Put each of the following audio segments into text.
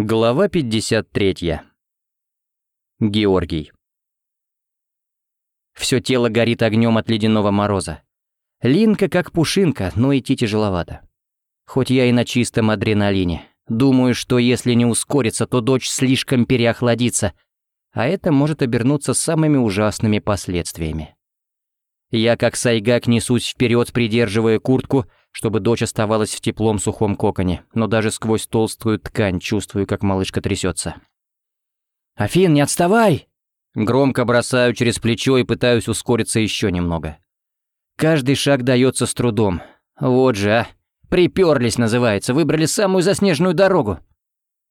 Глава 53. Георгий. Все тело горит огнем от ледяного мороза. Линка как пушинка, но идти тяжеловато. Хоть я и на чистом адреналине. Думаю, что если не ускориться, то дочь слишком переохладится, а это может обернуться самыми ужасными последствиями. Я как сайгак несусь вперед, придерживая куртку, чтобы дочь оставалась в теплом сухом коконе, но даже сквозь толстую ткань чувствую, как малышка трясется. «Афин, не отставай!» Громко бросаю через плечо и пытаюсь ускориться еще немного. Каждый шаг дается с трудом. Вот же, а. Приперлись, называется, выбрали самую заснеженную дорогу.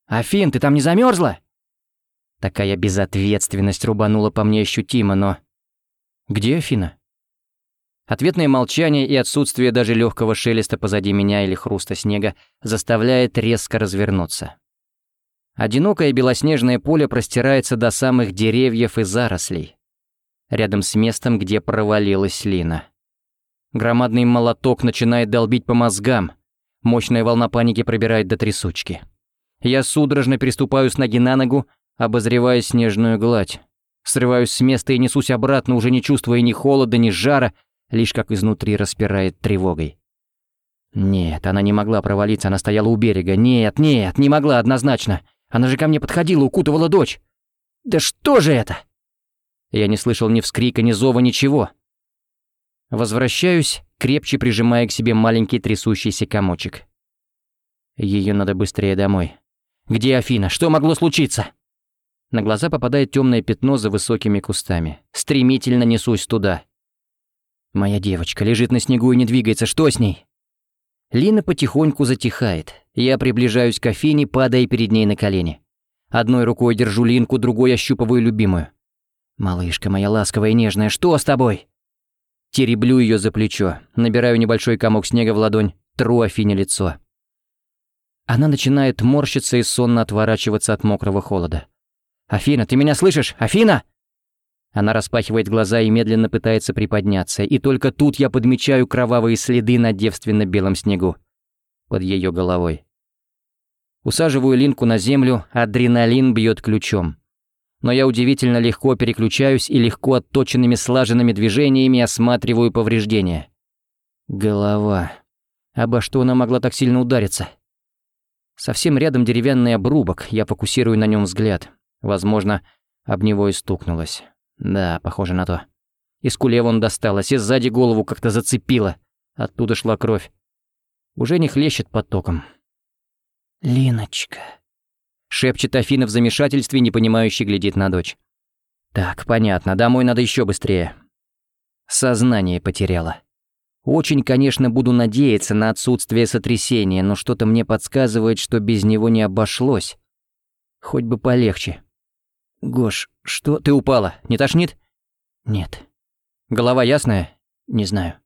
«Афин, ты там не замерзла? Такая безответственность рубанула по мне ощутимо, но... Где Афина? Ответное молчание и отсутствие даже легкого шелеста позади меня или хруста снега заставляет резко развернуться. Одинокое белоснежное поле простирается до самых деревьев и зарослей, рядом с местом, где провалилась Лина. Громадный молоток начинает долбить по мозгам, мощная волна паники пробирает до трясучки. Я судорожно переступаю с ноги на ногу, обозревая снежную гладь. Срываюсь с места и несусь обратно, уже не чувствуя ни холода, ни жара, лишь как изнутри распирает тревогой. Нет, она не могла провалиться, она стояла у берега. Нет, нет, не могла однозначно. Она же ко мне подходила, укутывала дочь. Да что же это? Я не слышал ни вскрика, ни зова, ничего. Возвращаюсь, крепче прижимая к себе маленький трясущийся комочек. Ее надо быстрее домой. Где Афина? Что могло случиться? На глаза попадает темное пятно за высокими кустами. Стремительно несусь туда. Моя девочка лежит на снегу и не двигается. Что с ней? Лина потихоньку затихает. Я приближаюсь к Афине, падая перед ней на колени. Одной рукой держу Линку, другой ощупываю любимую. «Малышка моя ласковая и нежная, что с тобой?» Тереблю ее за плечо, набираю небольшой комок снега в ладонь, тру Афине лицо. Она начинает морщиться и сонно отворачиваться от мокрого холода. «Афина, ты меня слышишь? Афина!» Она распахивает глаза и медленно пытается приподняться, и только тут я подмечаю кровавые следы на девственно-белом снегу. Под ее головой. Усаживаю Линку на землю, адреналин бьет ключом. Но я удивительно легко переключаюсь и легко отточенными слаженными движениями осматриваю повреждения. Голова. Обо что она могла так сильно удариться? Совсем рядом деревянный обрубок, я фокусирую на нем взгляд. Возможно, об него и стукнулась. Да, похоже на то. Из куле вон досталось, и сзади голову как-то зацепило. Оттуда шла кровь. Уже не хлещет потоком. «Линочка», — шепчет Афина в замешательстве, непонимающе глядит на дочь. «Так, понятно, домой надо еще быстрее». Сознание потеряла. Очень, конечно, буду надеяться на отсутствие сотрясения, но что-то мне подсказывает, что без него не обошлось. Хоть бы полегче. «Гош, что? Ты упала? Не тошнит?» «Нет». «Голова ясная?» «Не знаю».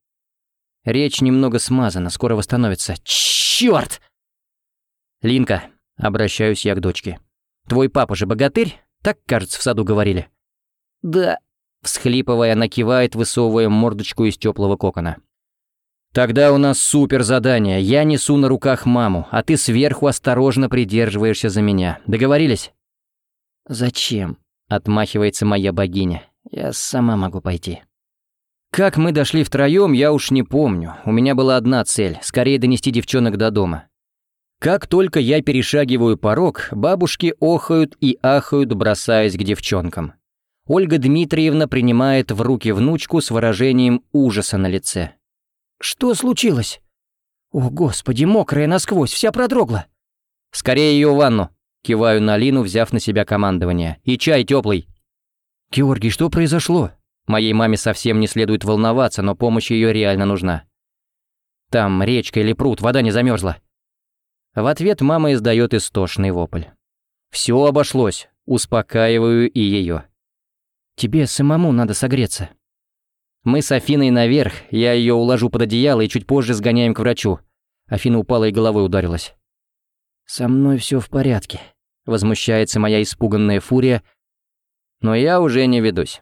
Речь немного смазана, скоро восстановится. Чёрт! Линка, обращаюсь я к дочке. Твой папа же богатырь? Так, кажется, в саду говорили. Да. Всхлипывая, она кивает, высовывая мордочку из теплого кокона. Тогда у нас супер задание. Я несу на руках маму, а ты сверху осторожно придерживаешься за меня. Договорились? «Зачем?» — отмахивается моя богиня. «Я сама могу пойти». Как мы дошли втроем, я уж не помню. У меня была одна цель — скорее донести девчонок до дома. Как только я перешагиваю порог, бабушки охают и ахают, бросаясь к девчонкам. Ольга Дмитриевна принимает в руки внучку с выражением ужаса на лице. «Что случилось?» «О, господи, мокрая насквозь, вся продрогла!» «Скорее ее в ванну!» Киваю на Лину, взяв на себя командование. «И чай теплый. «Георгий, что произошло?» Моей маме совсем не следует волноваться, но помощь ее реально нужна. «Там речка или пруд, вода не замерзла. В ответ мама издает истошный вопль. «Все обошлось», успокаиваю и ее. «Тебе самому надо согреться». Мы с Афиной наверх, я ее уложу под одеяло и чуть позже сгоняем к врачу. Афина упала и головой ударилась. «Со мной все в порядке», — возмущается моя испуганная фурия, но я уже не ведусь.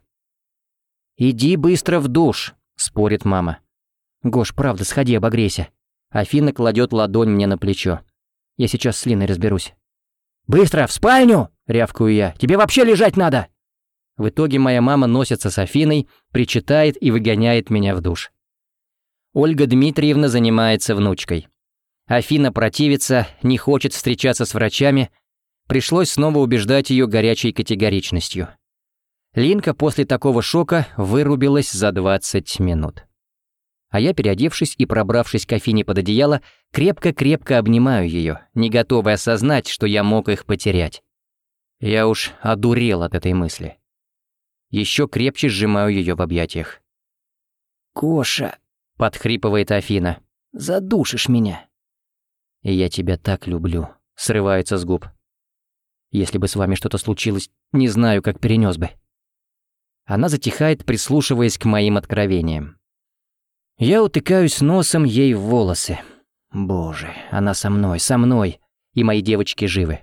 «Иди быстро в душ», — спорит мама. «Гош, правда, сходи, обогрейся». Афина кладет ладонь мне на плечо. «Я сейчас с Линой разберусь». «Быстро, в спальню!» — рявкаю я. «Тебе вообще лежать надо!» В итоге моя мама носится с Афиной, причитает и выгоняет меня в душ. Ольга Дмитриевна занимается внучкой. Афина противится, не хочет встречаться с врачами. Пришлось снова убеждать ее горячей категоричностью. Линка после такого шока вырубилась за 20 минут. А я, переодевшись и пробравшись к Афине под одеяло, крепко-крепко обнимаю ее, не готовый осознать, что я мог их потерять. Я уж одурел от этой мысли. Еще крепче сжимаю ее в объятиях. «Коша!» — подхрипывает Афина. «Задушишь меня!» «Я тебя так люблю!» — срывается с губ. «Если бы с вами что-то случилось, не знаю, как перенес бы». Она затихает, прислушиваясь к моим откровениям. Я утыкаюсь носом ей в волосы. Боже, она со мной, со мной, и мои девочки живы.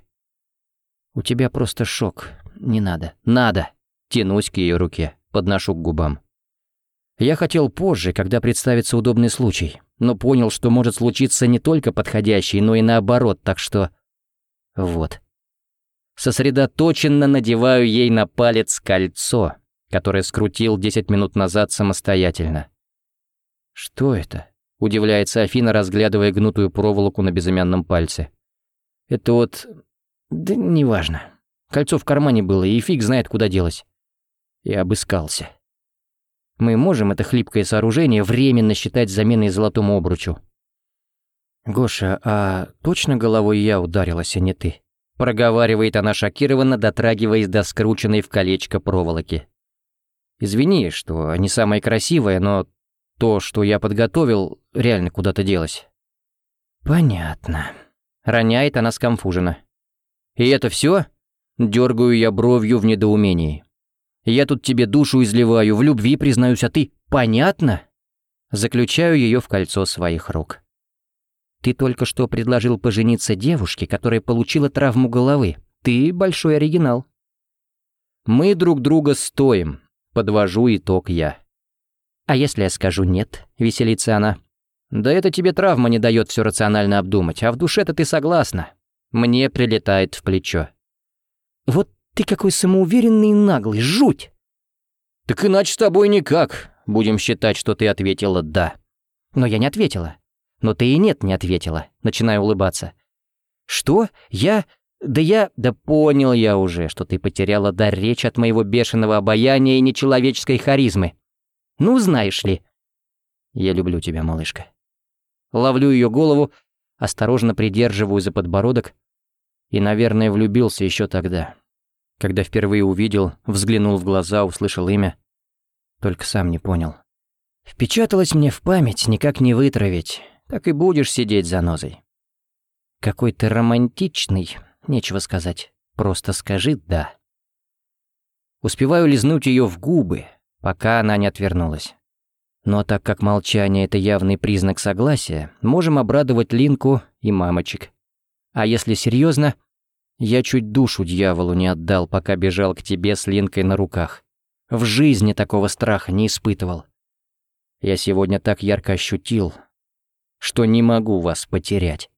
У тебя просто шок. Не надо. Надо. Тянусь к ее руке, подношу к губам. Я хотел позже, когда представится удобный случай, но понял, что может случиться не только подходящий, но и наоборот, так что... Вот. Сосредоточенно надеваю ей на палец кольцо, которое скрутил 10 минут назад самостоятельно. «Что это?» — удивляется Афина, разглядывая гнутую проволоку на безымянном пальце. «Это вот... да неважно. Кольцо в кармане было, и фиг знает, куда делось и обыскался. Мы можем это хлипкое сооружение временно считать заменой золотому обручу. «Гоша, а точно головой я ударилась, а не ты?» Проговаривает она шокированно, дотрагиваясь до скрученной в колечко проволоки. «Извини, что не самое красивое, но то, что я подготовил, реально куда-то делось». «Понятно». Роняет она скомфуженно. «И это все? Дергаю я бровью в недоумении. Я тут тебе душу изливаю, в любви признаюсь, а ты... Понятно?» Заключаю ее в кольцо своих рук. «Ты только что предложил пожениться девушке, которая получила травму головы. Ты большой оригинал». «Мы друг друга стоим», — подвожу итог я. «А если я скажу нет?» — веселится она. «Да это тебе травма не дает все рационально обдумать, а в душе-то ты согласна». Мне прилетает в плечо. «Вот ты какой самоуверенный и наглый, жуть!» «Так иначе с тобой никак. Будем считать, что ты ответила «да». Но я не ответила. Но ты и нет не ответила. Начинаю улыбаться. «Что? Я? Да я... Да понял я уже, что ты потеряла дар речи от моего бешеного обаяния и нечеловеческой харизмы. Ну, знаешь ли...» «Я люблю тебя, малышка». Ловлю ее голову, осторожно придерживаю за подбородок и, наверное, влюбился еще тогда. Когда впервые увидел, взглянул в глаза, услышал имя. Только сам не понял. Впечаталось мне в память, никак не вытравить. Так и будешь сидеть за нозой. Какой ты романтичный, нечего сказать. Просто скажи «да». Успеваю лизнуть ее в губы, пока она не отвернулась. Но так как молчание — это явный признак согласия, можем обрадовать Линку и мамочек. А если серьезно, я чуть душу дьяволу не отдал, пока бежал к тебе с Линкой на руках. В жизни такого страха не испытывал. Я сегодня так ярко ощутил, что не могу вас потерять.